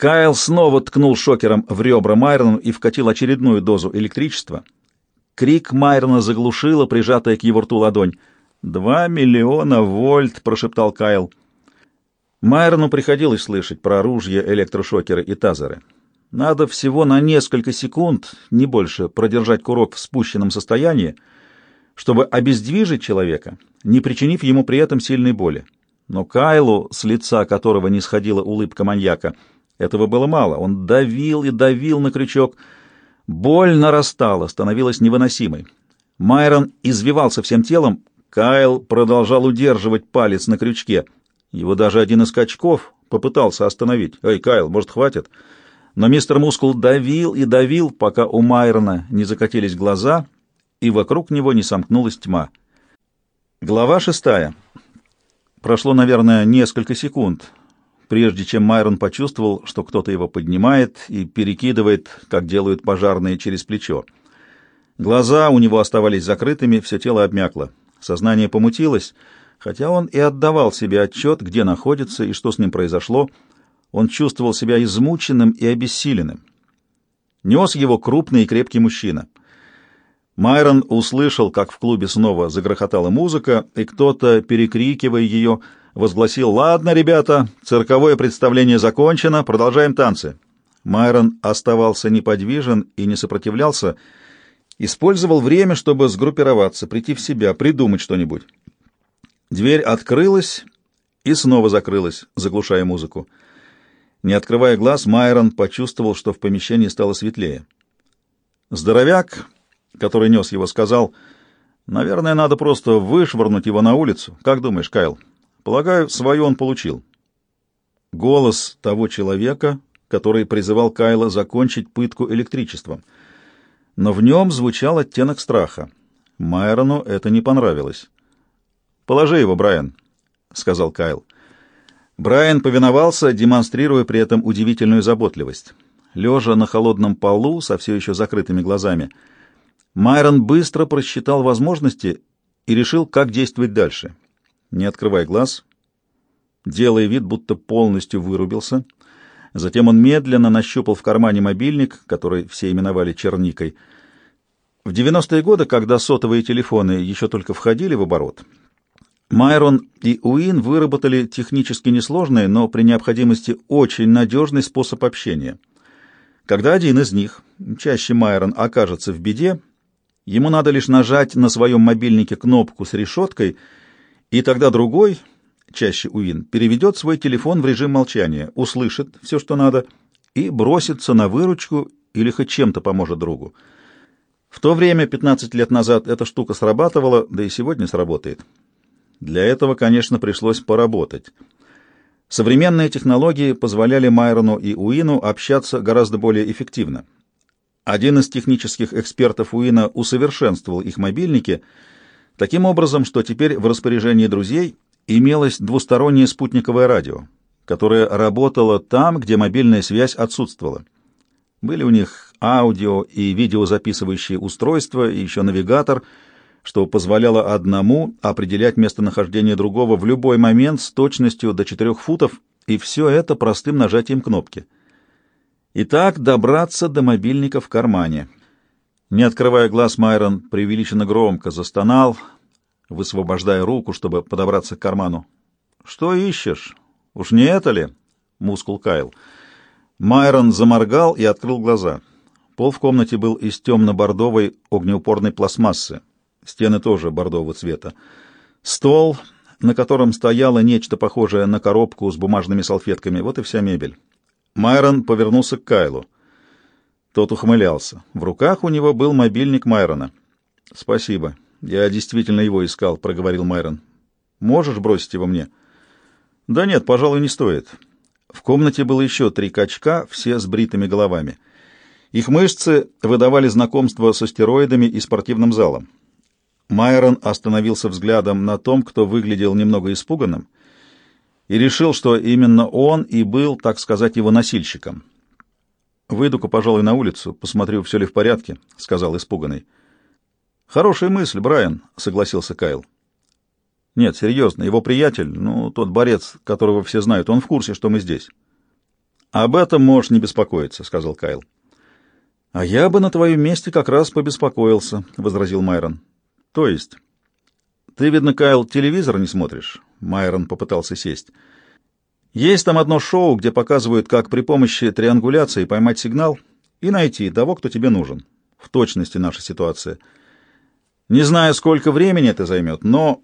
Кайл снова ткнул шокером в ребра Майрону и вкатил очередную дозу электричества. Крик Майрона заглушила прижатая к его рту ладонь. «Два миллиона вольт!» — прошептал Кайл. Майрону приходилось слышать про оружие, электрошокеры и тазеры. Надо всего на несколько секунд, не больше, продержать курок в спущенном состоянии, чтобы обездвижить человека, не причинив ему при этом сильной боли. Но Кайлу, с лица которого не сходила улыбка маньяка, этого было мало. Он давил и давил на крючок. Боль нарастала, становилась невыносимой. Майрон извивался всем телом. Кайл продолжал удерживать палец на крючке. Его даже один из качков попытался остановить. «Эй, Кайл, может, хватит?» Но мистер Мускул давил и давил, пока у Майрона не закатились глаза, и вокруг него не сомкнулась тьма. Глава шестая. Прошло, наверное, несколько секунд, прежде чем Майрон почувствовал, что кто-то его поднимает и перекидывает, как делают пожарные, через плечо. Глаза у него оставались закрытыми, все тело обмякло. Сознание помутилось, хотя он и отдавал себе отчет, где находится и что с ним произошло. Он чувствовал себя измученным и обессиленным. Нес его крупный и крепкий мужчина — Майрон услышал, как в клубе снова загрохотала музыка, и кто-то, перекрикивая ее, возгласил «Ладно, ребята, цирковое представление закончено, продолжаем танцы». Майрон оставался неподвижен и не сопротивлялся, использовал время, чтобы сгруппироваться, прийти в себя, придумать что-нибудь. Дверь открылась и снова закрылась, заглушая музыку. Не открывая глаз, Майрон почувствовал, что в помещении стало светлее. Здоровяк который нес его, сказал, «Наверное, надо просто вышвырнуть его на улицу. Как думаешь, Кайл?» «Полагаю, свое он получил». Голос того человека, который призывал Кайла закончить пытку электричеством. Но в нем звучал оттенок страха. Майрону это не понравилось. «Положи его, Брайан», — сказал Кайл. Брайан повиновался, демонстрируя при этом удивительную заботливость. Лежа на холодном полу, со все еще закрытыми глазами — Майрон быстро просчитал возможности и решил, как действовать дальше. Не открывая глаз, делая вид, будто полностью вырубился, затем он медленно нащупал в кармане мобильник, который все именовали черникой. В 90-е годы, когда сотовые телефоны еще только входили в оборот, Майрон и Уин выработали технически несложный, но при необходимости очень надежный способ общения. Когда один из них, чаще Майрон, окажется в беде, Ему надо лишь нажать на своем мобильнике кнопку с решеткой, и тогда другой, чаще Уин, переведет свой телефон в режим молчания, услышит все, что надо, и бросится на выручку или хоть чем-то поможет другу. В то время, 15 лет назад, эта штука срабатывала, да и сегодня сработает. Для этого, конечно, пришлось поработать. Современные технологии позволяли Майрону и Уину общаться гораздо более эффективно. Один из технических экспертов Уина усовершенствовал их мобильники таким образом, что теперь в распоряжении друзей имелось двустороннее спутниковое радио, которое работало там, где мобильная связь отсутствовала. Были у них аудио и видеозаписывающие устройства и еще навигатор, что позволяло одному определять местонахождение другого в любой момент с точностью до 4 футов, и все это простым нажатием кнопки — и так добраться до мобильника в кармане. Не открывая глаз, Майрон преувеличенно громко застонал, высвобождая руку, чтобы подобраться к карману. «Что ищешь? Уж не это ли?» — мускул Кайл. Майрон заморгал и открыл глаза. Пол в комнате был из темно-бордовой огнеупорной пластмассы. Стены тоже бордового цвета. Стол, на котором стояло нечто похожее на коробку с бумажными салфетками, вот и вся мебель. Майрон повернулся к Кайлу. Тот ухмылялся. В руках у него был мобильник Майрона. «Спасибо. Я действительно его искал», — проговорил Майрон. «Можешь бросить его мне?» «Да нет, пожалуй, не стоит». В комнате было еще три качка, все с бритыми головами. Их мышцы выдавали знакомство со стероидами и спортивным залом. Майрон остановился взглядом на том, кто выглядел немного испуганным — и решил, что именно он и был, так сказать, его носильщиком. «Выйду-ка, пожалуй, на улицу, посмотрю, все ли в порядке», — сказал испуганный. «Хорошая мысль, Брайан», — согласился Кайл. «Нет, серьезно, его приятель, ну, тот борец, которого все знают, он в курсе, что мы здесь». «Об этом можешь не беспокоиться», — сказал Кайл. «А я бы на твоем месте как раз побеспокоился», — возразил Майрон. «То есть?» «Ты, видно, Кайл, телевизор не смотришь?» Майрон попытался сесть. «Есть там одно шоу, где показывают, как при помощи триангуляции поймать сигнал и найти того, кто тебе нужен. В точности наша ситуация. Не знаю, сколько времени это займет, но...»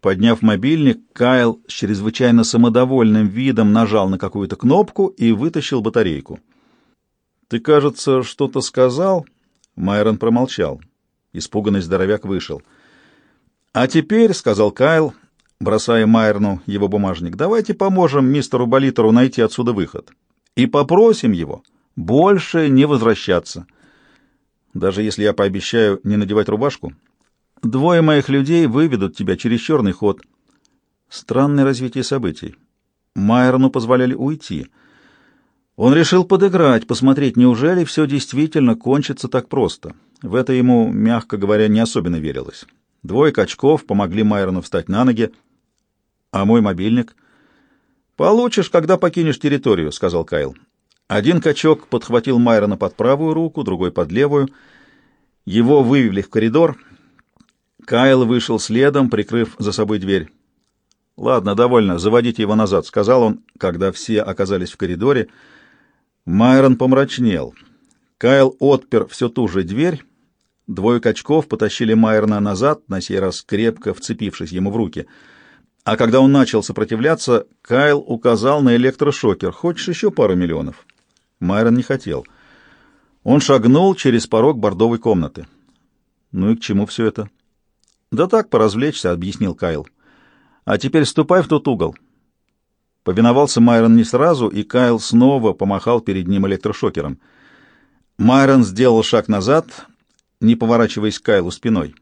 Подняв мобильник, Кайл с чрезвычайно самодовольным видом нажал на какую-то кнопку и вытащил батарейку. «Ты, кажется, что-то сказал?» Майрон промолчал. Испуганный здоровяк вышел. «А теперь», — сказал Кайл, бросая Майерну его бумажник, — «давайте поможем мистеру Болитеру найти отсюда выход. И попросим его больше не возвращаться. Даже если я пообещаю не надевать рубашку, двое моих людей выведут тебя через черный ход». Странное развитие событий. Майерну позволяли уйти — он решил подыграть, посмотреть, неужели все действительно кончится так просто. В это ему, мягко говоря, не особенно верилось. Двое качков помогли Майрону встать на ноги. «А мой мобильник?» «Получишь, когда покинешь территорию», — сказал Кайл. Один качок подхватил Майрона под правую руку, другой под левую. Его вывели в коридор. Кайл вышел следом, прикрыв за собой дверь. «Ладно, довольно, заводите его назад», — сказал он, когда все оказались в коридоре, — Майрон помрачнел. Кайл отпер все ту же дверь. Двое качков потащили Майрона назад, на сей раз крепко вцепившись ему в руки. А когда он начал сопротивляться, Кайл указал на электрошокер. «Хочешь еще пару миллионов?» Майрон не хотел. Он шагнул через порог бордовой комнаты. «Ну и к чему все это?» «Да так, поразвлечься», — объяснил Кайл. «А теперь ступай в тот угол. Повиновался Майрон не сразу, и Кайл снова помахал перед ним электрошокером. Майрон сделал шаг назад, не поворачиваясь к Кайлу спиной.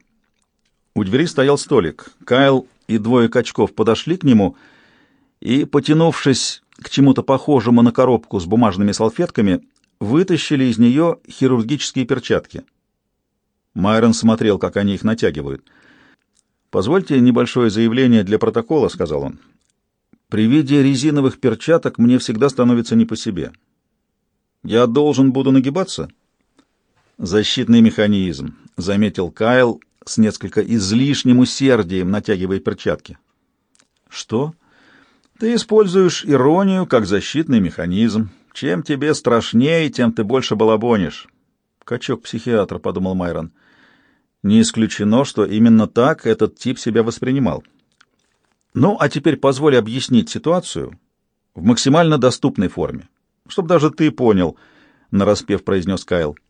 У двери стоял столик. Кайл и двое качков подошли к нему и, потянувшись к чему-то похожему на коробку с бумажными салфетками, вытащили из нее хирургические перчатки. Майрон смотрел, как они их натягивают. «Позвольте небольшое заявление для протокола», — сказал он. При виде резиновых перчаток мне всегда становится не по себе. Я должен буду нагибаться? Защитный механизм, заметил Кайл с несколько излишним усердием, натягивая перчатки. Что? Ты используешь иронию как защитный механизм. Чем тебе страшнее, тем ты больше балабонишь. Качок психиатра, подумал Майрон. Не исключено, что именно так этот тип себя воспринимал. Ну, а теперь позволь объяснить ситуацию в максимально доступной форме, чтобы даже ты понял, — нараспев произнес Кайл. —